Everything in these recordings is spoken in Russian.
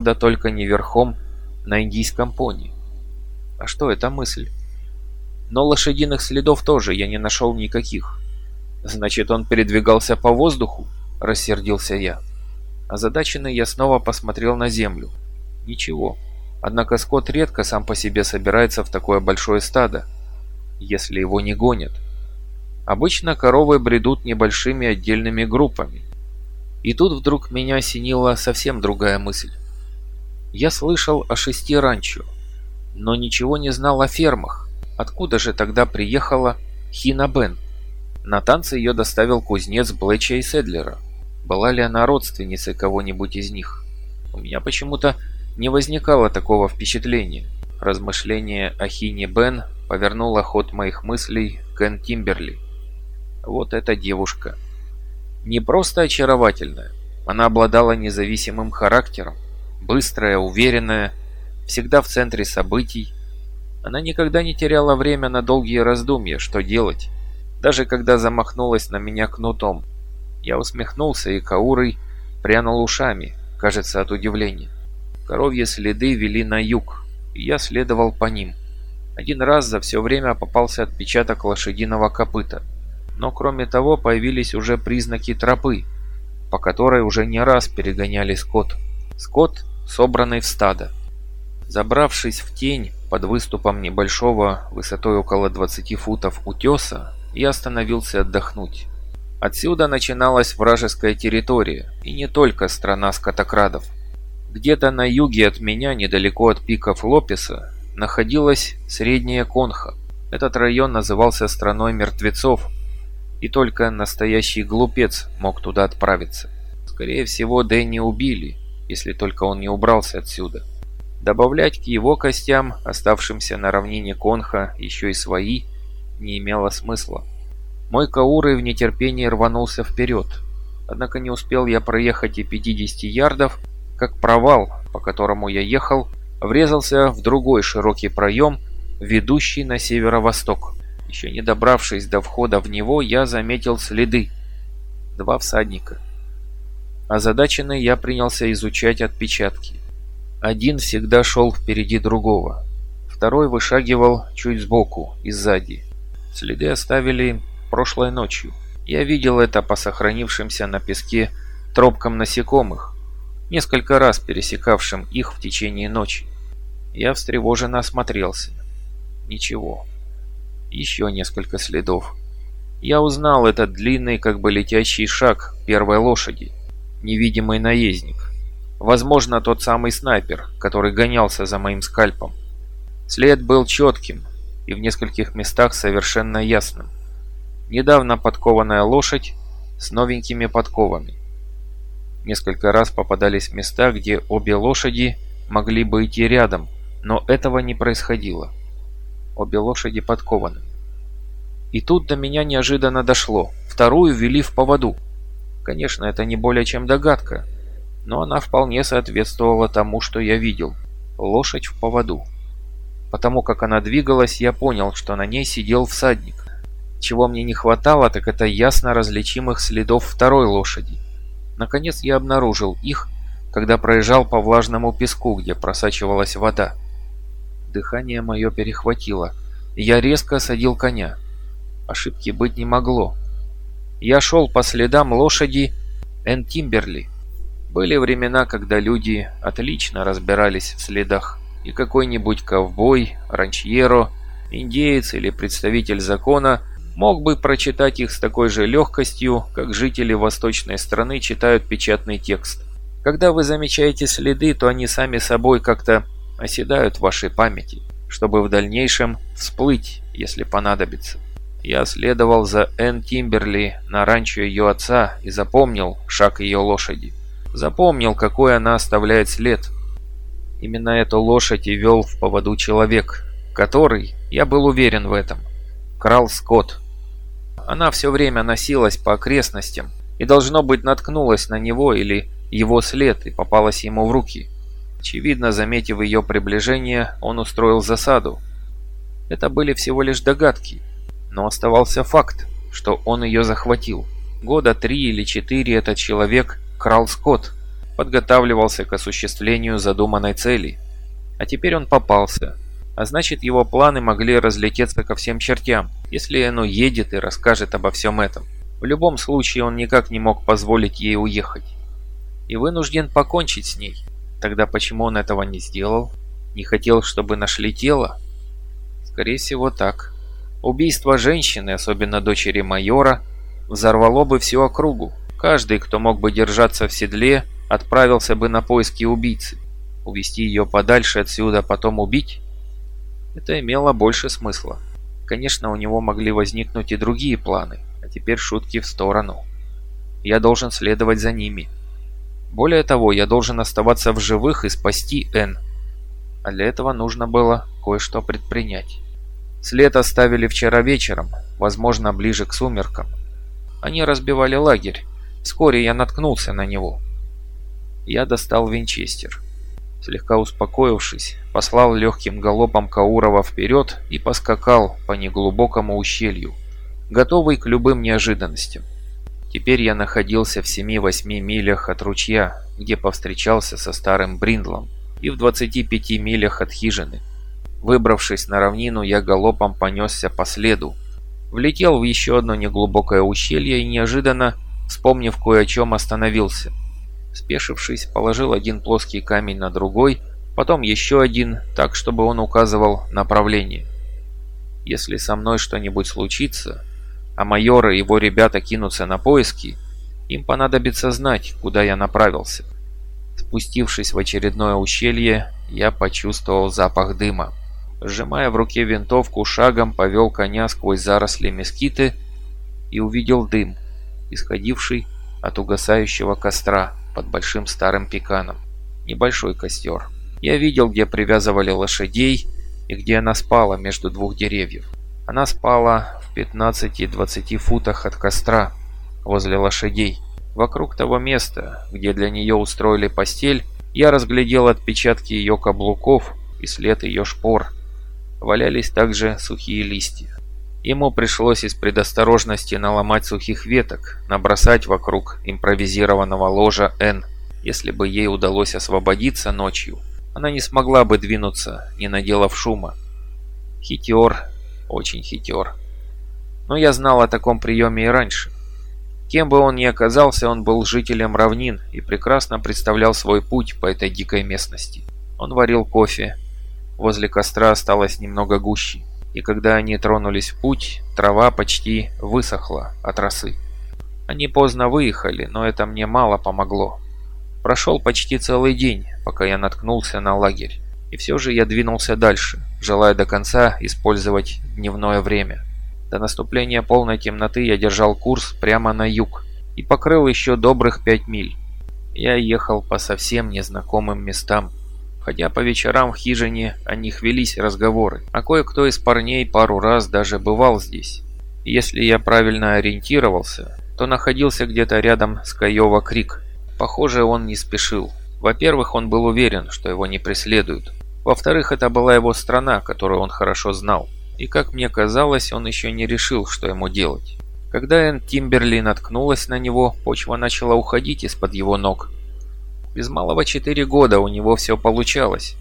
Да только не верхом на индийском пони. А что это мысль? Но лошадиных следов тоже я не нашел никаких. Значит, он передвигался по воздуху? Рассердился я. Озадаченный я снова посмотрел на землю. Ничего. Однако скот редко сам по себе собирается в такое большое стадо, если его не гонят. Обычно коровы бредут небольшими отдельными группами. И тут вдруг меня осенила совсем другая мысль. Я слышал о шести ранчо, но ничего не знал о фермах. Откуда же тогда приехала Хина Бен? На танцы ее доставил кузнец Блэча и Седлера. Была ли она родственницей кого-нибудь из них? У меня почему-то не возникало такого впечатления. Размышление о Хине Бен повернуло ход моих мыслей к Энн Тимберли. Вот эта девушка. Не просто очаровательная, она обладала независимым характером, быстрая, уверенная, всегда в центре событий. Она никогда не теряла время на долгие раздумья, что делать, даже когда замахнулась на меня кнутом. Я усмехнулся и Каурой прянул ушами, кажется, от удивления. Коровьи следы вели на юг, и я следовал по ним. Один раз за все время попался отпечаток лошадиного копыта. Но кроме того появились уже признаки тропы, по которой уже не раз перегоняли скот. Скот, собранный в стадо. Забравшись в тень под выступом небольшого, высотой около 20 футов утеса, я остановился отдохнуть. Отсюда начиналась вражеская территория, и не только страна скотокрадов. Где-то на юге от меня, недалеко от пиков Лопеса, находилась Средняя Конха. Этот район назывался страной мертвецов, и только настоящий глупец мог туда отправиться. Скорее всего, Дэнни убили, если только он не убрался отсюда. Добавлять к его костям, оставшимся на равнине Конха, еще и свои, не имело смысла. Мой Кауры в нетерпении рванулся вперед. Однако не успел я проехать и 50 ярдов, как провал, по которому я ехал, врезался в другой широкий проем, ведущий на северо-восток. Еще не добравшись до входа в него, я заметил следы. Два всадника. Озадаченный я принялся изучать отпечатки. Один всегда шел впереди другого. Второй вышагивал чуть сбоку и сзади. Следы оставили прошлой ночью. Я видел это по сохранившимся на песке тропкам насекомых, несколько раз пересекавшим их в течение ночи. Я встревоженно осмотрелся. Ничего. Еще несколько следов. Я узнал этот длинный, как бы летящий шаг первой лошади. Невидимый наездник. Возможно, тот самый снайпер, который гонялся за моим скальпом. След был четким и в нескольких местах совершенно ясным. Недавно подкованная лошадь с новенькими подковами. Несколько раз попадались места, где обе лошади могли бы идти рядом, но этого не происходило. Обе лошади подкованы. И тут до меня неожиданно дошло. Вторую ввели в поводу. Конечно, это не более чем догадка, но она вполне соответствовала тому, что я видел. Лошадь в поводу. Потому как она двигалась, я понял, что на ней сидел всадник. Чего мне не хватало, так это ясно различимых следов второй лошади. Наконец я обнаружил их, когда проезжал по влажному песку, где просачивалась вода. Дыхание мое перехватило. Я резко садил коня. Ошибки быть не могло. Я шел по следам лошади Эн Тимберли. Были времена, когда люди отлично разбирались в следах, и какой-нибудь ковбой, ранчьеро, индеец или представитель закона мог бы прочитать их с такой же легкостью, как жители восточной страны читают печатный текст. Когда вы замечаете следы, то они сами собой как-то оседают в вашей памяти, чтобы в дальнейшем всплыть, если понадобится. Я следовал за Энн Тимберли на ранчо ее отца и запомнил шаг ее лошади. Запомнил, какой она оставляет след. Именно эту лошадь и вел в поводу человек, который, я был уверен в этом, крал скот. Она все время носилась по окрестностям и, должно быть, наткнулась на него или его след и попалась ему в руки. Очевидно, заметив ее приближение, он устроил засаду. Это были всего лишь догадки, но оставался факт, что он ее захватил. Года три или четыре этот человек крал скот. подготавливался к осуществлению задуманной цели. А теперь он попался. А значит, его планы могли разлететься ко всем чертям, если оно едет и расскажет обо всем этом. В любом случае, он никак не мог позволить ей уехать. И вынужден покончить с ней. Тогда почему он этого не сделал? Не хотел, чтобы нашли тело? Скорее всего, так. Убийство женщины, особенно дочери майора, взорвало бы всю округу. Каждый, кто мог бы держаться в седле, отправился бы на поиски убийцы. Увести ее подальше отсюда, потом убить? Это имело больше смысла. Конечно, у него могли возникнуть и другие планы, а теперь шутки в сторону. Я должен следовать за ними. Более того, я должен оставаться в живых и спасти Энн. А для этого нужно было кое-что предпринять. След оставили вчера вечером, возможно, ближе к сумеркам. Они разбивали лагерь. Вскоре я наткнулся на него. Я достал винчестер. Слегка успокоившись, послал легким галопом Каурова вперед и поскакал по неглубокому ущелью, готовый к любым неожиданностям. Теперь я находился в 7-8 милях от ручья, где повстречался со старым Бриндлом, и в 25 милях от хижины. Выбравшись на равнину, я галопом понесся по следу. Влетел в еще одно неглубокое ущелье и неожиданно, вспомнив кое о чем, остановился. Спешившись, положил один плоский камень на другой, потом еще один, так, чтобы он указывал направление. Если со мной что-нибудь случится, а майор и его ребята кинутся на поиски, им понадобится знать, куда я направился. Спустившись в очередное ущелье, я почувствовал запах дыма. Сжимая в руке винтовку, шагом повел коня сквозь заросли мескиты и увидел дым, исходивший от угасающего костра под большим старым пеканом. Небольшой костер. Я видел, где привязывали лошадей и где она спала между двух деревьев. Она спала в 15-20 футах от костра, возле лошадей. Вокруг того места, где для нее устроили постель, я разглядел отпечатки ее каблуков и след ее шпор, валялись также сухие листья. Ему пришлось из предосторожности наломать сухих веток, набросать вокруг импровизированного ложа Н. Если бы ей удалось освободиться ночью, она не смогла бы двинуться, не наделав шума. Хитер, очень хитер. Но я знал о таком приеме и раньше. Кем бы он ни оказался, он был жителем равнин и прекрасно представлял свой путь по этой дикой местности. Он варил кофе, Возле костра осталось немного гуще, и когда они тронулись в путь, трава почти высохла от росы. Они поздно выехали, но это мне мало помогло. Прошел почти целый день, пока я наткнулся на лагерь. И все же я двинулся дальше, желая до конца использовать дневное время. До наступления полной темноты я держал курс прямо на юг и покрыл еще добрых пять миль. Я ехал по совсем незнакомым местам, Хотя по вечерам в хижине о них велись разговоры, а кое-кто из парней пару раз даже бывал здесь. Если я правильно ориентировался, то находился где-то рядом с Каева Крик. Похоже, он не спешил. Во-первых, он был уверен, что его не преследуют. Во-вторых, это была его страна, которую он хорошо знал. И как мне казалось, он еще не решил, что ему делать. Когда Энн Тимберли наткнулась на него, почва начала уходить из-под его ног, без малого четыре года у него все получалось.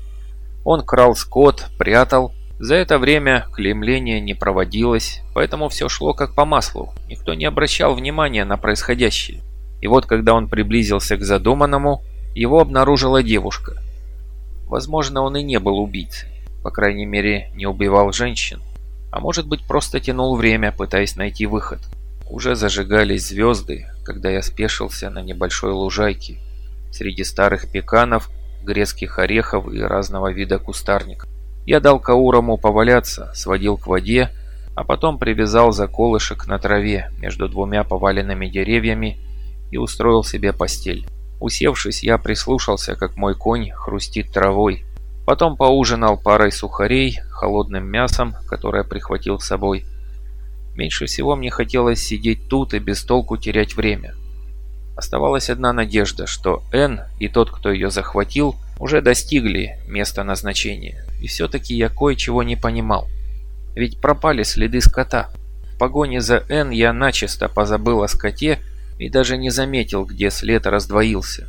Он крал скот, прятал. За это время клеймление не проводилось, поэтому все шло как по маслу. Никто не обращал внимания на происходящее. И вот когда он приблизился к задуманному, его обнаружила девушка. Возможно, он и не был убийцей. По крайней мере, не убивал женщин. А может быть, просто тянул время, пытаясь найти выход. Уже зажигались звезды, когда я спешился на небольшой лужайке среди старых пеканов, грецких орехов и разного вида кустарников. Я дал Каурому поваляться, сводил к воде, а потом привязал за колышек на траве между двумя поваленными деревьями и устроил себе постель. Усевшись, я прислушался, как мой конь хрустит травой. Потом поужинал парой сухарей, холодным мясом, которое прихватил с собой. Меньше всего мне хотелось сидеть тут и без толку терять время. Оставалась одна надежда, что Н и тот, кто ее захватил, уже достигли места назначения. И все-таки я кое-чего не понимал. Ведь пропали следы скота. В погоне за Н я начисто позабыл о скоте и даже не заметил, где след раздвоился.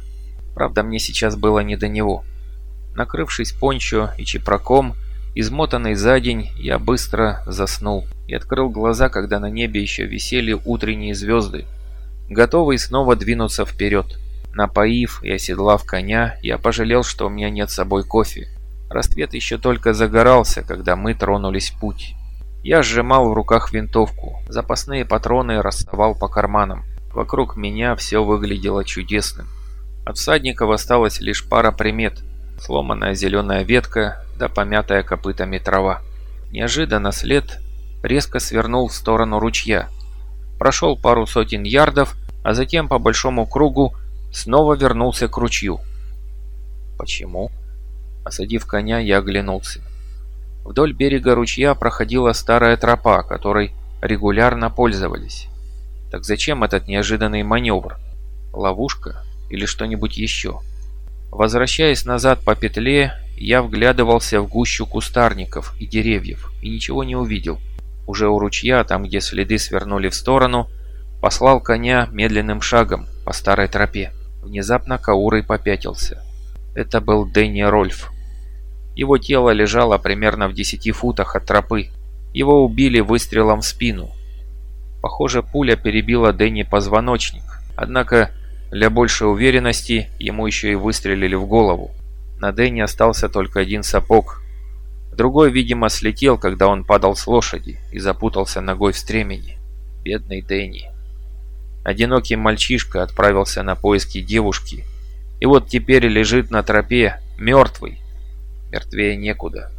Правда, мне сейчас было не до него. Накрывшись пончо и чепраком, измотанный за день, я быстро заснул и открыл глаза, когда на небе еще висели утренние звезды, готовый снова двинуться вперед. Напоив и оседлав коня, я пожалел, что у меня нет с собой кофе. Рассвет еще только загорался, когда мы тронулись в путь. Я сжимал в руках винтовку, запасные патроны расставал по карманам. Вокруг меня все выглядело чудесным. От всадников осталась лишь пара примет. Сломанная зеленая ветка, да помятая копытами трава. Неожиданно след резко свернул в сторону ручья. Прошел пару сотен ярдов, а затем по большому кругу снова вернулся к ручью. Почему? Осадив коня, я оглянулся. Вдоль берега ручья проходила старая тропа, которой регулярно пользовались. Так зачем этот неожиданный маневр? Ловушка или что-нибудь еще? Возвращаясь назад по петле, я вглядывался в гущу кустарников и деревьев и ничего не увидел. Уже у ручья, там где следы свернули в сторону, послал коня медленным шагом по старой тропе. Внезапно Каурой попятился. Это был Дэнни Рольф. Его тело лежало примерно в 10 футах от тропы. Его убили выстрелом в спину. Похоже, пуля перебила Дэнни позвоночник. Однако, для большей уверенности, ему еще и выстрелили в голову. На Дэнни остался только один сапог. Другой, видимо, слетел, когда он падал с лошади и запутался ногой в стремени. Бедный Дэнни. Одинокий мальчишка отправился на поиски девушки. И вот теперь лежит на тропе, мертвый. Мертвее некуда.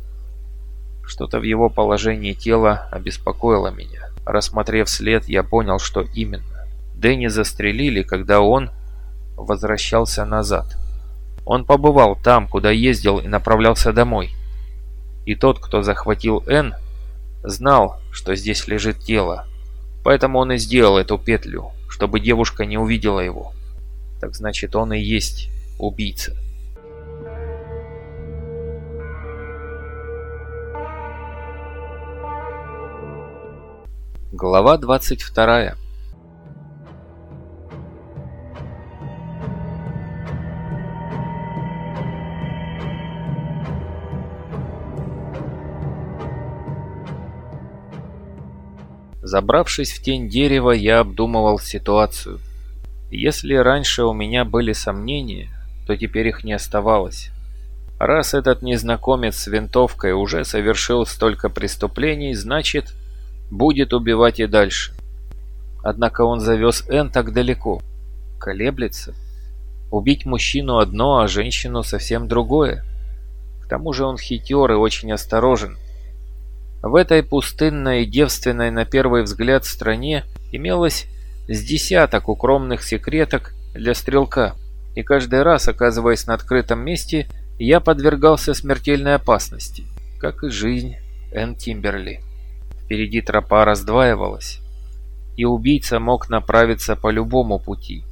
Что-то в его положении тела обеспокоило меня. Рассмотрев след, я понял, что именно. Дэнни застрелили, когда он возвращался назад. Он побывал там, куда ездил и направлялся домой. И тот, кто захватил Н, знал, что здесь лежит тело. Поэтому он и сделал эту петлю, чтобы девушка не увидела его. Так значит, он и есть убийца. Глава 22 Забравшись в тень дерева, я обдумывал ситуацию. Если раньше у меня были сомнения, то теперь их не оставалось. Раз этот незнакомец с винтовкой уже совершил столько преступлений, значит, будет убивать и дальше. Однако он завез Эн так далеко. Колеблется. Убить мужчину одно, а женщину совсем другое. К тому же он хитер и очень осторожен. В этой пустынной и девственной на первый взгляд стране имелось с десяток укромных секреток для стрелка, и каждый раз, оказываясь на открытом месте, я подвергался смертельной опасности, как и жизнь Энн Тимберли. Впереди тропа раздваивалась, и убийца мог направиться по любому пути.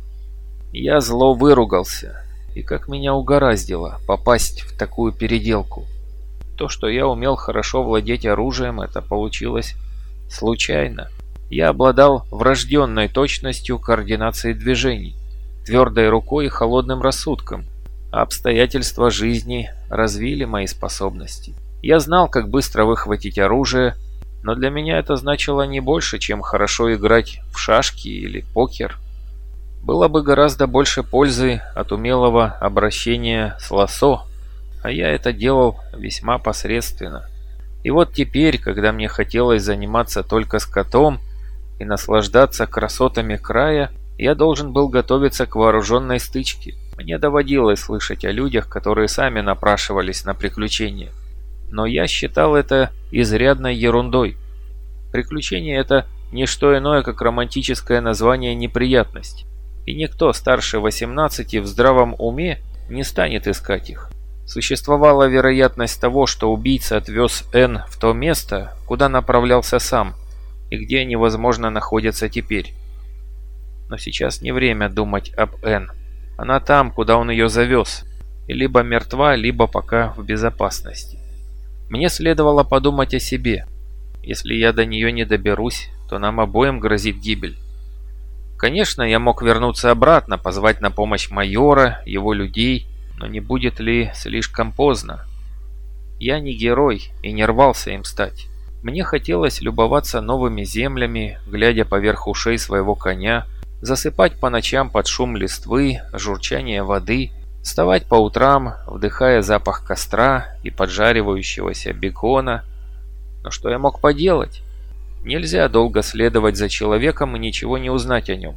Я зло выругался, и как меня угораздило попасть в такую переделку. То, что я умел хорошо владеть оружием, это получилось случайно. Я обладал врожденной точностью координации движений, твердой рукой и холодным рассудком, обстоятельства жизни развили мои способности. Я знал, как быстро выхватить оружие, но для меня это значило не больше, чем хорошо играть в шашки или покер. Было бы гораздо больше пользы от умелого обращения с лосо, а я это делал весьма посредственно. И вот теперь, когда мне хотелось заниматься только скотом и наслаждаться красотами края, я должен был готовиться к вооруженной стычке. Мне доводилось слышать о людях, которые сами напрашивались на приключения. Но я считал это изрядной ерундой. Приключение это не что иное, как романтическое название неприятность. И никто старше 18 в здравом уме не станет искать их. Существовала вероятность того, что убийца отвез Н в то место, куда направлялся сам, и где они, возможно, находятся теперь. Но сейчас не время думать об Н. Она там, куда он ее завез, и либо мертва, либо пока в безопасности. Мне следовало подумать о себе. Если я до нее не доберусь, то нам обоим грозит гибель. Конечно, я мог вернуться обратно, позвать на помощь майора, его людей, но не будет ли слишком поздно? Я не герой и не рвался им стать. Мне хотелось любоваться новыми землями, глядя поверх ушей своего коня, засыпать по ночам под шум листвы, журчание воды, вставать по утрам, вдыхая запах костра и поджаривающегося бекона. Но что я мог поделать? Нельзя долго следовать за человеком и ничего не узнать о нем.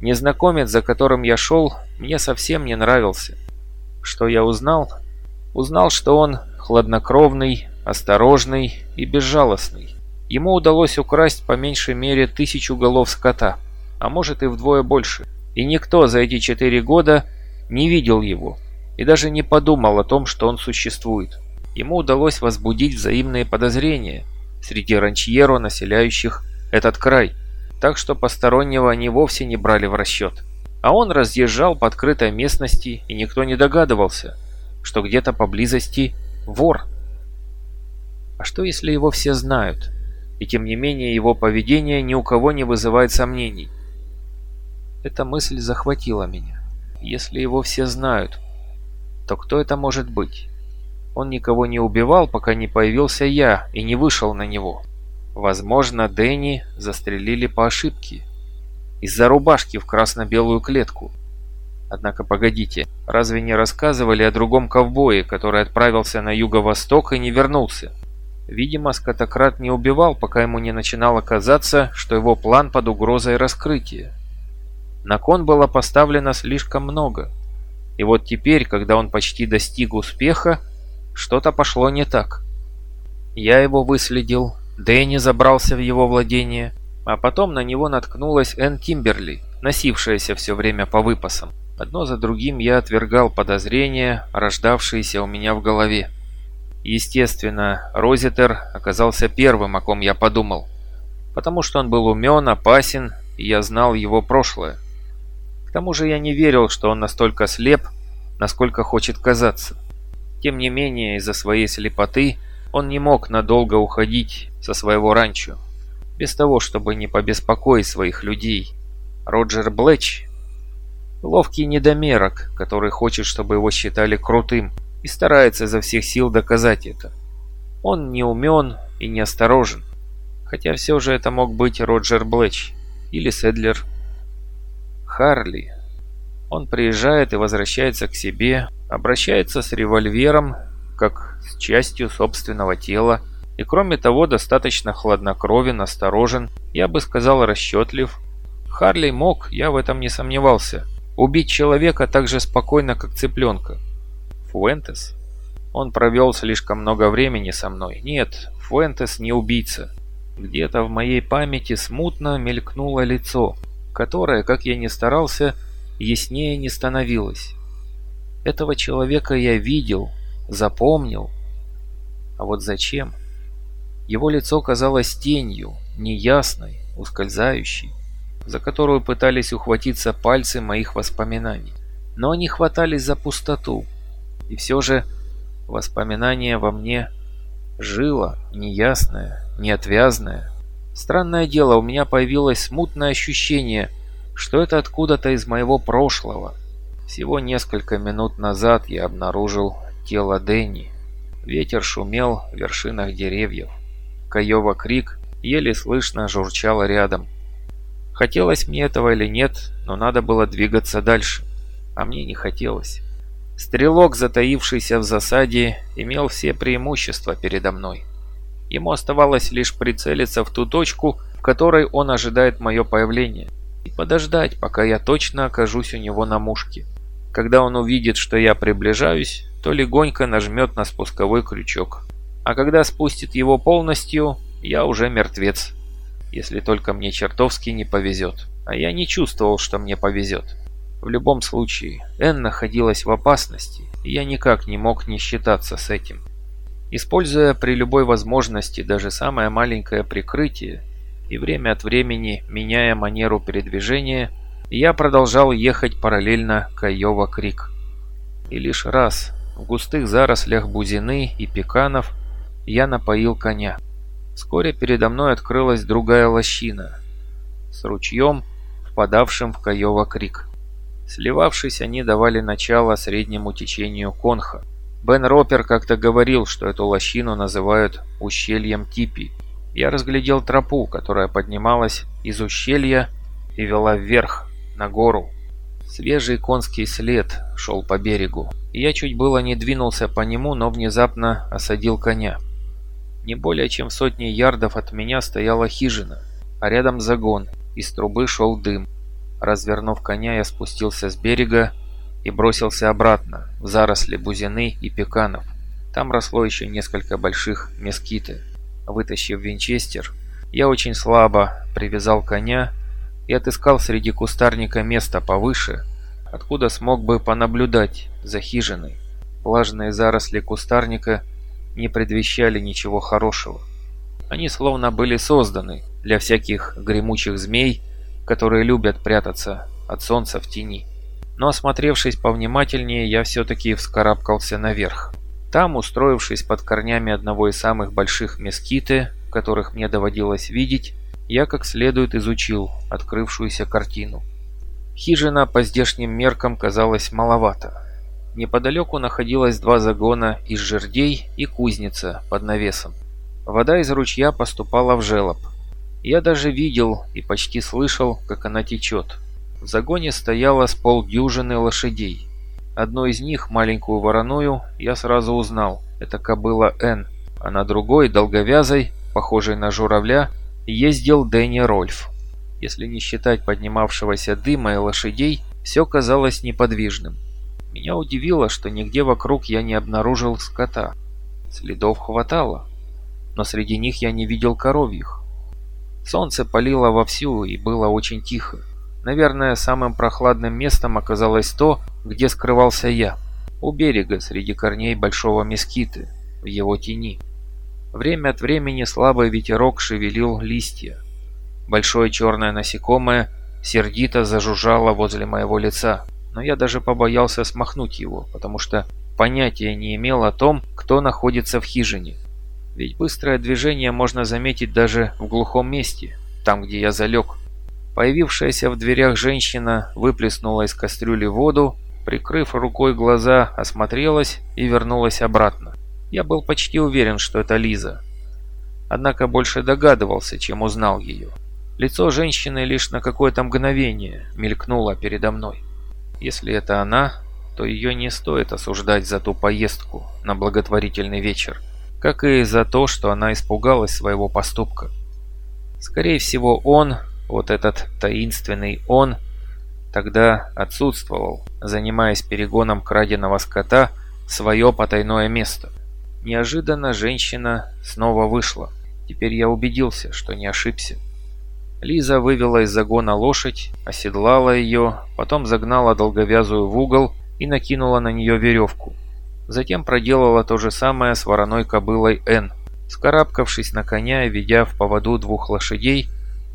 Незнакомец, за которым я шел, мне совсем не нравился. Что я узнал? Узнал, что он хладнокровный, осторожный и безжалостный. Ему удалось украсть по меньшей мере тысячу голов скота, а может и вдвое больше. И никто за эти четыре года не видел его и даже не подумал о том, что он существует. Ему удалось возбудить взаимные подозрения среди ранчьеро, населяющих этот край, так что постороннего они вовсе не брали в расчет. А он разъезжал по открытой местности, и никто не догадывался, что где-то поблизости вор – а что если его все знают, и тем не менее его поведение ни у кого не вызывает сомнений? Эта мысль захватила меня. Если его все знают, то кто это может быть? Он никого не убивал, пока не появился я и не вышел на него. Возможно, Дэнни застрелили по ошибке. Из-за рубашки в красно-белую клетку. Однако погодите, разве не рассказывали о другом ковбое, который отправился на юго-восток и не вернулся? Видимо, скотократ не убивал, пока ему не начинало казаться, что его план под угрозой раскрытия. На кон было поставлено слишком много. И вот теперь, когда он почти достиг успеха, что-то пошло не так. Я его выследил, Дэнни забрался в его владение, а потом на него наткнулась Энн Кимберли, носившаяся все время по выпасам. Одно за другим я отвергал подозрения, рождавшиеся у меня в голове. Естественно, Розитер оказался первым, о ком я подумал, потому что он был умен, опасен, и я знал его прошлое. К тому же я не верил, что он настолько слеп, насколько хочет казаться. Тем не менее, из-за своей слепоты он не мог надолго уходить со своего ранчо, без того, чтобы не побеспокоить своих людей. Роджер Блэч — ловкий недомерок, который хочет, чтобы его считали крутым, и старается изо всех сил доказать это. Он не умен и не осторожен, хотя все же это мог быть Роджер Блэч или Седлер. Харли. Он приезжает и возвращается к себе, обращается с револьвером, как с частью собственного тела, и кроме того достаточно хладнокровен, осторожен, я бы сказал расчетлив. Харли мог, я в этом не сомневался, убить человека так же спокойно, как цыпленка. Фуэнтес? Он провел слишком много времени со мной. Нет, Фуэнтес не убийца. Где-то в моей памяти смутно мелькнуло лицо, которое, как я ни старался, яснее не становилось. Этого человека я видел, запомнил. А вот зачем? Его лицо казалось тенью, неясной, ускользающей, за которую пытались ухватиться пальцы моих воспоминаний. Но они хватались за пустоту. И все же воспоминание во мне жило, неясное, неотвязное. Странное дело, у меня появилось смутное ощущение, что это откуда-то из моего прошлого. Всего несколько минут назад я обнаружил тело Дэнни. Ветер шумел в вершинах деревьев. Каева крик еле слышно журчал рядом. Хотелось мне этого или нет, но надо было двигаться дальше. А мне не хотелось. Стрелок, затаившийся в засаде, имел все преимущества передо мной. Ему оставалось лишь прицелиться в ту точку, в которой он ожидает мое появление, и подождать, пока я точно окажусь у него на мушке. Когда он увидит, что я приближаюсь, то легонько нажмет на спусковой крючок. А когда спустит его полностью, я уже мертвец. Если только мне чертовски не повезет. А я не чувствовал, что мне повезет. В любом случае, Энн находилась в опасности, и я никак не мог не считаться с этим. Используя при любой возможности даже самое маленькое прикрытие и время от времени меняя манеру передвижения, я продолжал ехать параллельно Каева-Крик. И лишь раз в густых зарослях бузины и пеканов я напоил коня. Вскоре передо мной открылась другая лощина с ручьем, впадавшим в Каева крик. Сливавшись, они давали начало среднему течению Конха. Бен Ропер как-то говорил, что эту лощину называют ущельем Типи. Я разглядел тропу, которая поднималась из ущелья и вела вверх, на гору. Свежий конский след шел по берегу, я чуть было не двинулся по нему, но внезапно осадил коня. Не более чем в сотне ярдов от меня стояла хижина, а рядом загон, из трубы шел дым. Развернув коня, я спустился с берега и бросился обратно, в заросли бузины и пеканов. Там росло еще несколько больших мескиты. Вытащив винчестер, я очень слабо привязал коня и отыскал среди кустарника место повыше, откуда смог бы понаблюдать за хижиной. Влажные заросли кустарника – не предвещали ничего хорошего. Они словно были созданы для всяких гремучих змей, которые любят прятаться от солнца в тени. Но осмотревшись повнимательнее, я все-таки вскарабкался наверх. Там, устроившись под корнями одного из самых больших мескиты, которых мне доводилось видеть, я как следует изучил открывшуюся картину. Хижина по здешним меркам казалась маловато. Неподалеку находилось два загона из жердей и кузница под навесом. Вода из ручья поступала в желоб. Я даже видел и почти слышал, как она течет. В загоне стояло с полдюжины лошадей. Одну из них, маленькую вороную, я сразу узнал. Это кобыла Н. А на другой, долговязой, похожей на журавля, ездил Дэнни Рольф. Если не считать поднимавшегося дыма и лошадей, все казалось неподвижным. Меня удивило, что нигде вокруг я не обнаружил скота. Следов хватало, но среди них я не видел коровьих. Солнце палило вовсю и было очень тихо. Наверное, самым прохладным местом оказалось то, где скрывался я. У берега, среди корней большого мескиты, в его тени. Время от времени слабый ветерок шевелил листья. Большое черное насекомое сердито зажужжало возле моего лица но я даже побоялся смахнуть его, потому что понятия не имел о том, кто находится в хижине. Ведь быстрое движение можно заметить даже в глухом месте, там, где я залег. Появившаяся в дверях женщина выплеснула из кастрюли воду, прикрыв рукой глаза, осмотрелась и вернулась обратно. Я был почти уверен, что это Лиза. Однако больше догадывался, чем узнал ее. Лицо женщины лишь на какое-то мгновение мелькнуло передо мной. Если это она, то ее не стоит осуждать за ту поездку на благотворительный вечер, как и за то, что она испугалась своего поступка. Скорее всего, он, вот этот таинственный он, тогда отсутствовал, занимаясь перегоном краденого скота в свое потайное место. Неожиданно женщина снова вышла. Теперь я убедился, что не ошибся. Лиза вывела из загона лошадь, оседлала ее, потом загнала долговязую в угол и накинула на нее веревку. Затем проделала то же самое с вороной кобылой Н. Скарабкавшись на коня и ведя в поводу двух лошадей,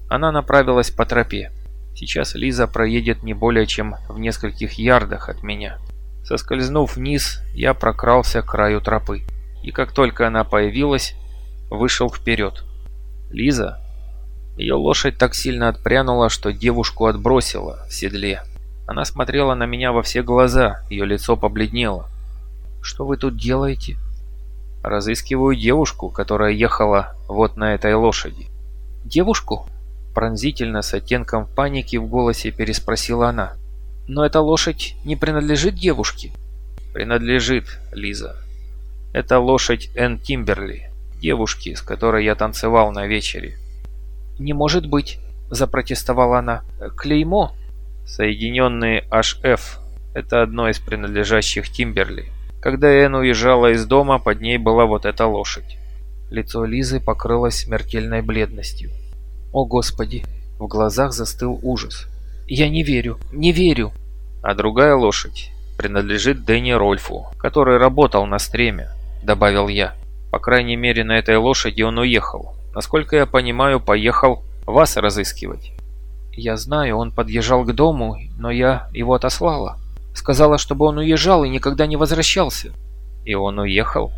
она направилась по тропе. Сейчас Лиза проедет не более чем в нескольких ярдах от меня. Соскользнув вниз, я прокрался к краю тропы. И как только она появилась, вышел вперед. Лиза, ее лошадь так сильно отпрянула, что девушку отбросила в седле. Она смотрела на меня во все глаза, ее лицо побледнело. «Что вы тут делаете?» «Разыскиваю девушку, которая ехала вот на этой лошади». «Девушку?» Пронзительно, с оттенком паники в голосе переспросила она. «Но эта лошадь не принадлежит девушке?» «Принадлежит, Лиза. Это лошадь Энн Тимберли, девушки, с которой я танцевал на вечере. «Не может быть», – запротестовала она. «Клеймо?» «Соединенные HF. Это одно из принадлежащих Тимберли. Когда Энн уезжала из дома, под ней была вот эта лошадь». Лицо Лизы покрылось смертельной бледностью. «О, Господи!» В глазах застыл ужас. «Я не верю, не верю!» «А другая лошадь принадлежит Дэнни Рольфу, который работал на стреме», — добавил я. «По крайней мере, на этой лошади он уехал. Насколько я понимаю, поехал вас разыскивать. Я знаю, он подъезжал к дому, но я его отослала. Сказала, чтобы он уезжал и никогда не возвращался. И он уехал?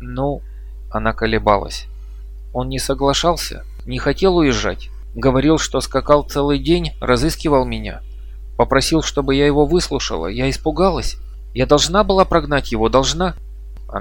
Ну, она колебалась. Он не соглашался, не хотел уезжать. Говорил, что скакал целый день, разыскивал меня. Попросил, чтобы я его выслушала. Я испугалась. Я должна была прогнать его, должна.